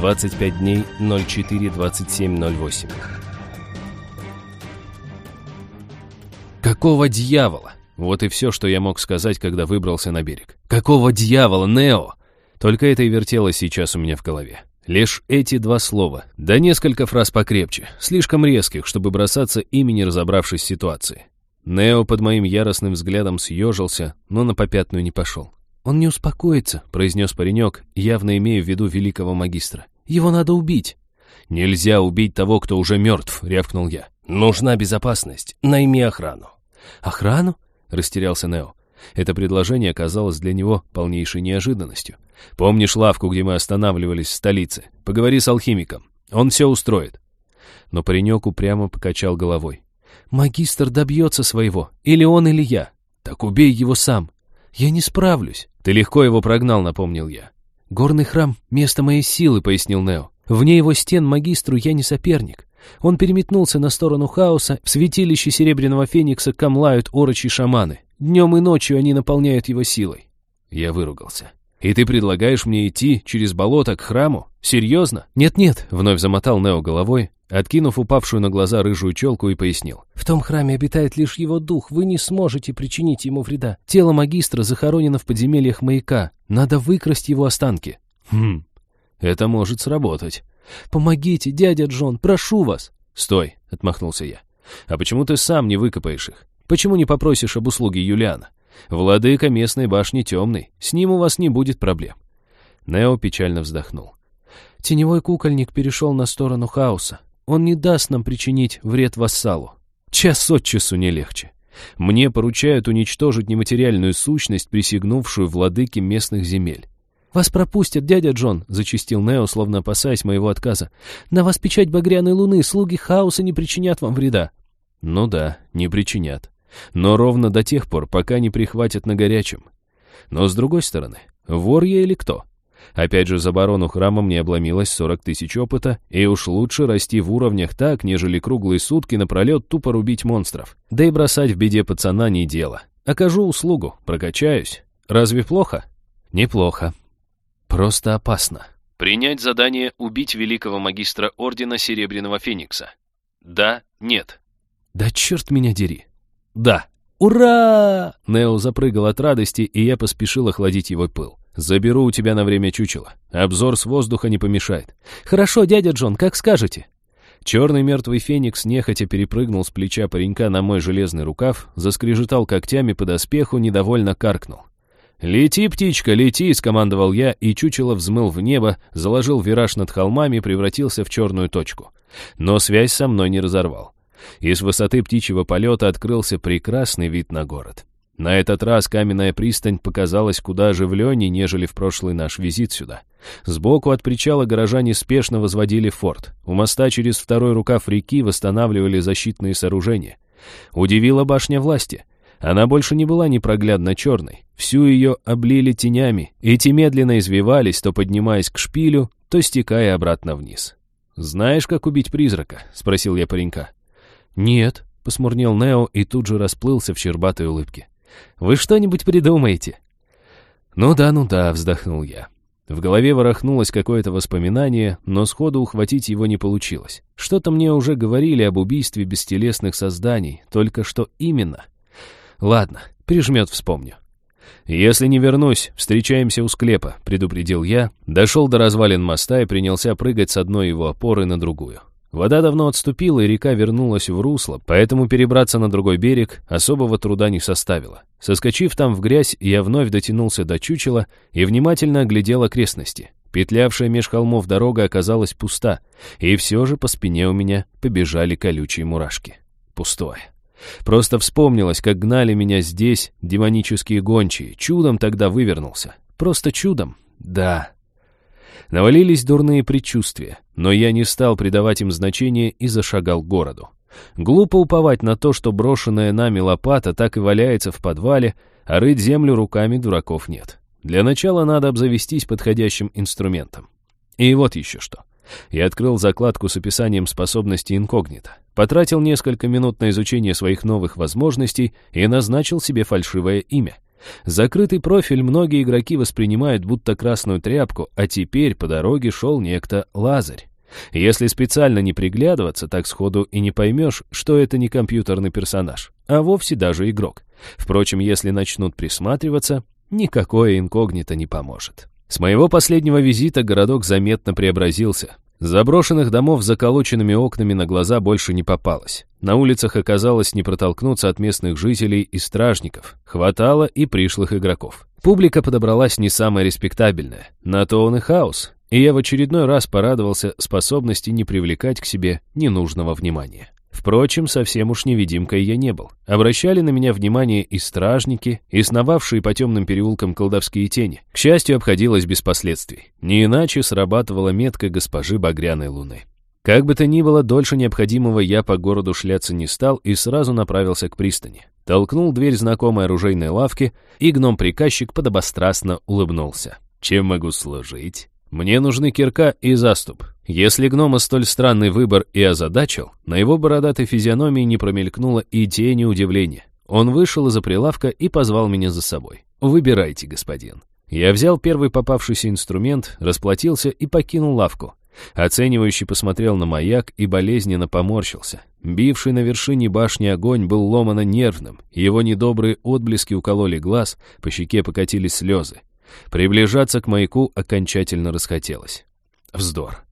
25 дней 04-27-08. Какого дьявола? Вот и все, что я мог сказать, когда выбрался на берег. Какого дьявола, Нео? Только это и вертелось сейчас у меня в голове. Лишь эти два слова, да несколько фраз покрепче, слишком резких, чтобы бросаться ими, не разобравшись в ситуации. Нео под моим яростным взглядом съежился, но на попятную не пошел. «Он не успокоится», — произнес паренек, явно имея в виду великого магистра. «Его надо убить». «Нельзя убить того, кто уже мертв», — рявкнул я. «Нужна безопасность. Найми охрану». «Охрану?» — растерялся Нео. Это предложение оказалось для него полнейшей неожиданностью. «Помнишь лавку, где мы останавливались в столице? Поговори с алхимиком. Он все устроит». Но паренек упрямо покачал головой. «Магистр добьется своего. Или он, или я. Так убей его сам. Я не справлюсь». «Ты легко его прогнал», — напомнил я. «Горный храм — место моей силы», — пояснил Нео. «Вне его стен магистру я не соперник. Он переметнулся на сторону хаоса, в святилище Серебряного Феникса камлают орочи шаманы. Днем и ночью они наполняют его силой». Я выругался. «И ты предлагаешь мне идти через болото к храму? Серьезно?» «Нет-нет», — вновь замотал Нео головой, откинув упавшую на глаза рыжую челку и пояснил. «В том храме обитает лишь его дух, вы не сможете причинить ему вреда. Тело магистра захоронено в подземельях маяка, надо выкрасть его останки». «Хм, это может сработать». «Помогите, дядя Джон, прошу вас!» «Стой!» — отмахнулся я. «А почему ты сам не выкопаешь их? Почему не попросишь об услуге Юлиана? Владыка местной башни темный, с ним у вас не будет проблем». Нео печально вздохнул. «Теневой кукольник перешел на сторону хаоса. Он не даст нам причинить вред вассалу. Час от часу не легче. Мне поручают уничтожить нематериальную сущность, присягнувшую владыке местных земель. «Вас пропустят, дядя Джон», — зачистил Нео, словно опасаясь моего отказа. «На вас печать багряной луны, слуги хаоса не причинят вам вреда». «Ну да, не причинят. Но ровно до тех пор, пока не прихватят на горячем. Но с другой стороны, вор я или кто? Опять же, за барону храма мне обломилось 40 тысяч опыта, и уж лучше расти в уровнях так, нежели круглые сутки напролет тупо рубить монстров. Да и бросать в беде пацана не дело. Окажу услугу, прокачаюсь. Разве плохо? Неплохо. Просто опасно. Принять задание «Убить великого магистра Ордена Серебряного Феникса». Да, нет. Да черт меня дери. Да. «Ура!» Нео запрыгал от радости, и я поспешил охладить его пыл. «Заберу у тебя на время чучело. Обзор с воздуха не помешает». «Хорошо, дядя Джон, как скажете». Черный мертвый феникс нехотя перепрыгнул с плеча паренька на мой железный рукав, заскрежетал когтями по доспеху, недовольно каркнул. «Лети, птичка, лети!» — скомандовал я, и чучело взмыл в небо, заложил вираж над холмами и превратился в черную точку. Но связь со мной не разорвал. И с высоты птичьего полета открылся прекрасный вид на город. На этот раз каменная пристань показалась куда оживленнее, нежели в прошлый наш визит сюда. Сбоку от причала горожане спешно возводили форт. У моста через второй рукав реки восстанавливали защитные сооружения. Удивила башня власти. Она больше не была непроглядно черной. Всю ее облили тенями, и те медленно извивались, то поднимаясь к шпилю, то стекая обратно вниз. «Знаешь, как убить призрака?» — спросил я паренька. «Нет», — посмурнел Нео и тут же расплылся в щербатой улыбке. «Вы что-нибудь придумаете?» «Ну да, ну да», — вздохнул я. В голове ворохнулось какое-то воспоминание, но сходу ухватить его не получилось. Что-то мне уже говорили об убийстве бестелесных созданий, только что именно — Ладно, прижмет, вспомню. «Если не вернусь, встречаемся у склепа», — предупредил я, дошел до развалин моста и принялся прыгать с одной его опоры на другую. Вода давно отступила, и река вернулась в русло, поэтому перебраться на другой берег особого труда не составило. Соскочив там в грязь, я вновь дотянулся до чучела и внимательно оглядел окрестности. Петлявшая меж холмов дорога оказалась пуста, и все же по спине у меня побежали колючие мурашки. Пустое. Просто вспомнилось, как гнали меня здесь демонические гончие. Чудом тогда вывернулся. Просто чудом. Да. Навалились дурные предчувствия, но я не стал придавать им значения и зашагал к городу. Глупо уповать на то, что брошенная нами лопата так и валяется в подвале, а рыть землю руками дураков нет. Для начала надо обзавестись подходящим инструментом. И вот еще что. Я открыл закладку с описанием способностей инкогнито, потратил несколько минут на изучение своих новых возможностей и назначил себе фальшивое имя. Закрытый профиль многие игроки воспринимают будто красную тряпку, а теперь по дороге шел некто Лазарь. Если специально не приглядываться, так сходу и не поймешь, что это не компьютерный персонаж, а вовсе даже игрок. Впрочем, если начнут присматриваться, никакое инкогнито не поможет. С моего последнего визита городок заметно преобразился. Заброшенных домов с заколоченными окнами на глаза больше не попалось. На улицах оказалось не протолкнуться от местных жителей и стражников. Хватало и пришлых игроков. Публика подобралась не самая респектабельная. На то он и хаос. И я в очередной раз порадовался способности не привлекать к себе ненужного внимания. Впрочем, совсем уж невидимкой я не был. Обращали на меня внимание и стражники, и сновавшие по темным переулкам колдовские тени. К счастью, обходилось без последствий. Не иначе срабатывала метка госпожи Багряной Луны. Как бы то ни было, дольше необходимого я по городу шляться не стал и сразу направился к пристани. Толкнул дверь знакомой оружейной лавки, и гном-приказчик подобострастно улыбнулся. «Чем могу служить?» Мне нужны кирка и заступ. Если гнома столь странный выбор и озадачил, на его бородатой физиономии не промелькнуло и тени удивления. Он вышел из-за прилавка и позвал меня за собой. «Выбирайте, господин». Я взял первый попавшийся инструмент, расплатился и покинул лавку. Оценивающий посмотрел на маяк и болезненно поморщился. Бивший на вершине башни огонь был ломано нервным, его недобрые отблески укололи глаз, по щеке покатились слезы. Приближаться к маяку окончательно расхотелось. Вздор.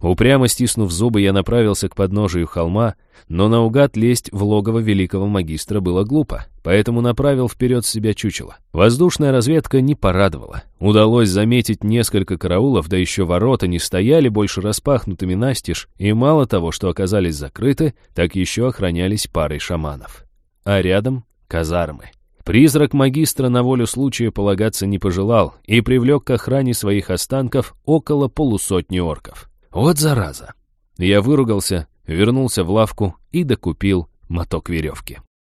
Упрямо стиснув зубы, я направился к подножию холма, но наугад лезть в логово великого магистра было глупо, поэтому направил вперед себя чучело. Воздушная разведка не порадовала. Удалось заметить несколько караулов, да еще ворота не стояли больше распахнутыми настежь, и мало того, что оказались закрыты, так еще охранялись парой шаманов. А рядом — казармы. Призрак магистра на волю случая полагаться не пожелал и привлек к охране своих останков около полусотни орков. Вот зараза. Я выругался, вернулся в лавку и докупил моток веревки.